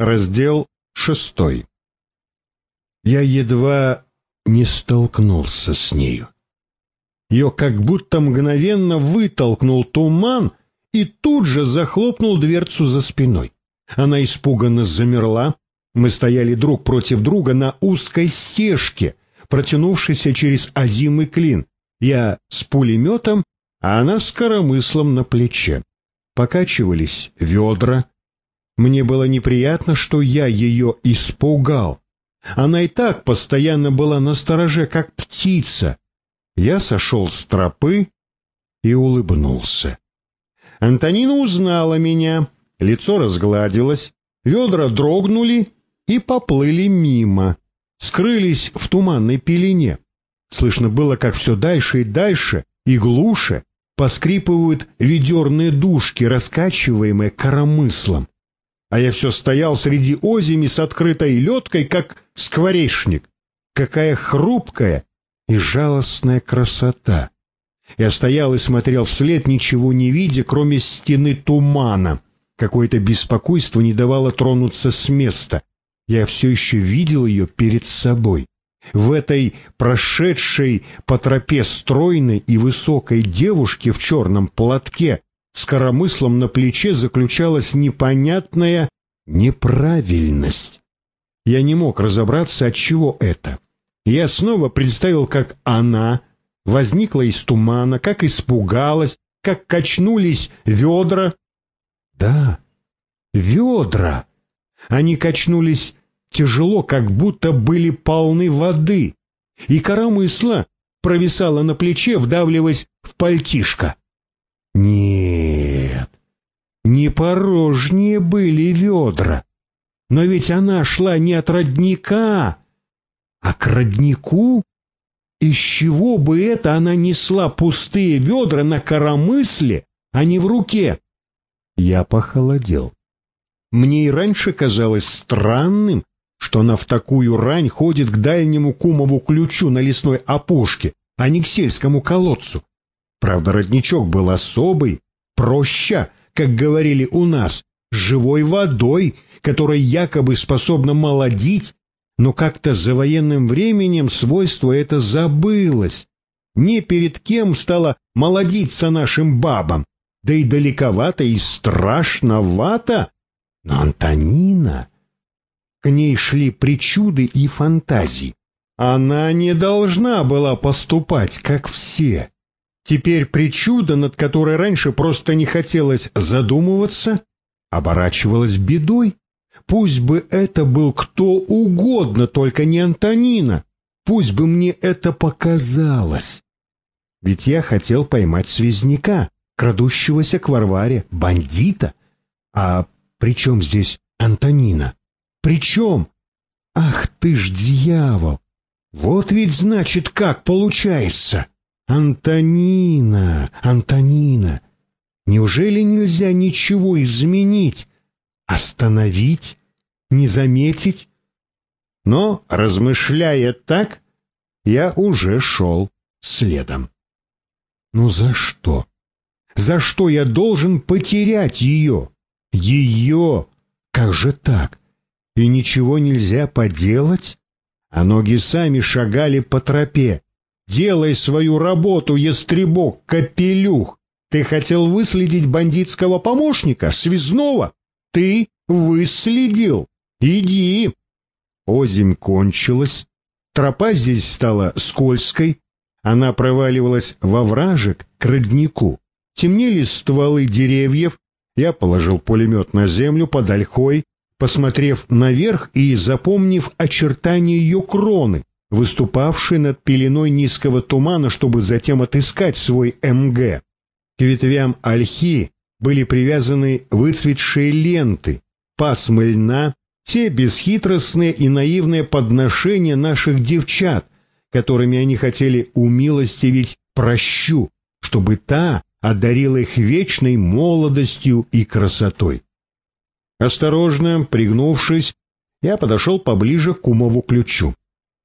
Раздел шестой. Я едва не столкнулся с нею. Ее как будто мгновенно вытолкнул туман и тут же захлопнул дверцу за спиной. Она испуганно замерла. Мы стояли друг против друга на узкой стежке, протянувшейся через озимый клин. Я с пулеметом, а она с коромыслом на плече. Покачивались ведра, мне было неприятно, что я ее испугал. Она и так постоянно была на стороже, как птица. Я сошел с тропы и улыбнулся. Антонина узнала меня, лицо разгладилось, ведра дрогнули и поплыли мимо, скрылись в туманной пелене. Слышно было, как все дальше и дальше и глуше поскрипывают ведерные дужки, раскачиваемые коромыслом а я все стоял среди озими с открытой ледкой, как скворечник. Какая хрупкая и жалостная красота! Я стоял и смотрел вслед, ничего не видя, кроме стены тумана. Какое-то беспокойство не давало тронуться с места. Я все еще видел ее перед собой. В этой прошедшей по тропе стройной и высокой девушке в черном платке с коромыслом на плече заключалась непонятная неправильность. Я не мог разобраться, от чего это. Я снова представил, как она возникла из тумана, как испугалась, как качнулись ведра. Да, ведра. Они качнулись тяжело, как будто были полны воды, и коромысла провисала на плече, вдавливаясь в пальтишко. Нет, не порожнее были ведра. Но ведь она шла не от родника, а к роднику. Из чего бы это она несла пустые ведра на коромысле, а не в руке? Я похолодел. Мне и раньше казалось странным, что она в такую рань ходит к дальнему кумову ключу на лесной опушке, а не к сельскому колодцу. Правда, родничок был особый, проще, как говорили у нас, живой водой, которая якобы способна молодить, но как-то за военным временем свойство это забылось. Не перед кем стало молодиться нашим бабам, да и далековато и страшновато. Но Антонина... К ней шли причуды и фантазии. Она не должна была поступать, как все. Теперь причуда, над которой раньше просто не хотелось задумываться, оборачивалась бедой. Пусть бы это был кто угодно, только не Антонина. Пусть бы мне это показалось. Ведь я хотел поймать связняка, крадущегося к Варваре, бандита. А при чем здесь Антонина? При чем? Ах ты ж дьявол! Вот ведь значит как получается. Антонина, Антонина, неужели нельзя ничего изменить, остановить, не заметить? Но, размышляя так, я уже шел следом. Ну за что? За что я должен потерять ее? Ее? Как же так? И ничего нельзя поделать? А ноги сами шагали по тропе, Делай свою работу, ястребок, капелюх. Ты хотел выследить бандитского помощника, связного? Ты выследил. Иди. Озимь кончилась. Тропа здесь стала скользкой. Она проваливалась во вражек к роднику. Темнели стволы деревьев. Я положил пулемет на землю под ольхой, посмотрев наверх и запомнив очертания ее кроны выступавший над пеленой низкого тумана, чтобы затем отыскать свой МГ. К ветвям ольхи были привязаны выцветшие ленты, пасмы льна, те бесхитростные и наивные подношения наших девчат, которыми они хотели умилостивить прощу, чтобы та одарила их вечной молодостью и красотой. Осторожно, пригнувшись, я подошел поближе к кумову ключу.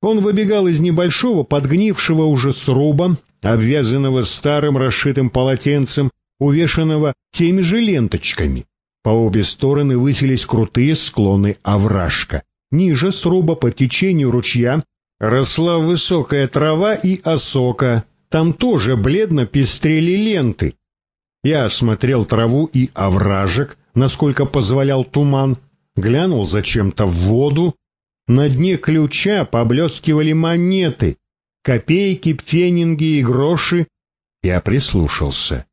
Он выбегал из небольшого, подгнившего уже сруба, обвязанного старым расшитым полотенцем, увешанного теми же ленточками. По обе стороны высились крутые склоны овражка. Ниже сруба по течению ручья росла высокая трава и осока. Там тоже бледно пестрели ленты. Я осмотрел траву и овражек, насколько позволял туман, глянул зачем-то в воду. На дне ключа поблескивали монеты, копейки, пфенинги и гроши. Я прислушался.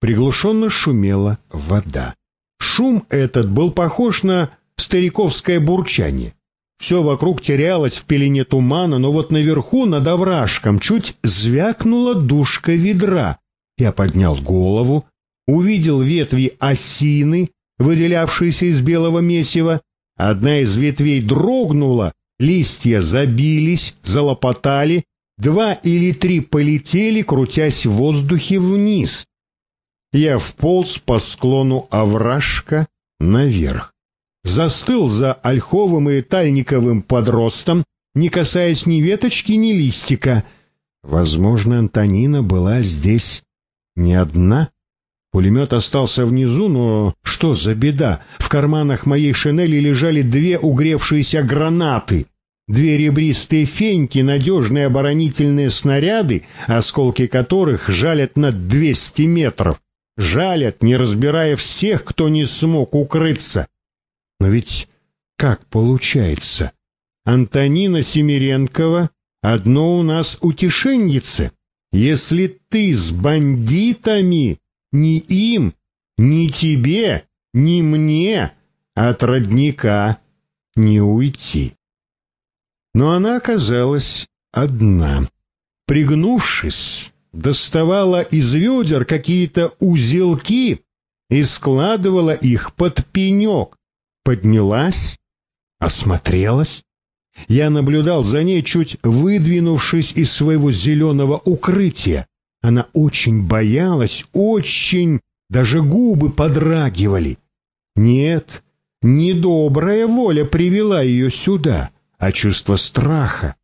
Приглушенно шумела вода. Шум этот был похож на стариковское бурчание. Все вокруг терялось в пелене тумана, но вот наверху, над овражком, чуть звякнула душка ведра. Я поднял голову, увидел ветви осины, выделявшиеся из белого месива. Одна из ветвей дрогнула, листья забились, залопотали, два или три полетели, крутясь в воздухе вниз. Я вполз по склону овражка наверх застыл за ольховым и тальниковым подростом, не касаясь ни веточки, ни листика. Возможно, Антонина была здесь не одна. Пулемет остался внизу, но что за беда? В карманах моей шинели лежали две угревшиеся гранаты. Две ребристые феньки, надежные оборонительные снаряды, осколки которых жалят на двести метров. Жалят, не разбирая всех, кто не смог укрыться. Но ведь как получается? Антонина Семиренкова одно у нас утешенница. Если ты с бандитами, ни им, ни тебе, ни мне от родника не уйти. Но она оказалась одна. Пригнувшись, доставала из ведер какие-то узелки и складывала их под пенек, поднялась, осмотрелась. Я наблюдал за ней, чуть выдвинувшись из своего зеленого укрытия. Она очень боялась, очень, даже губы подрагивали. Нет, недобрая воля привела ее сюда, а чувство страха.